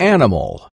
animal.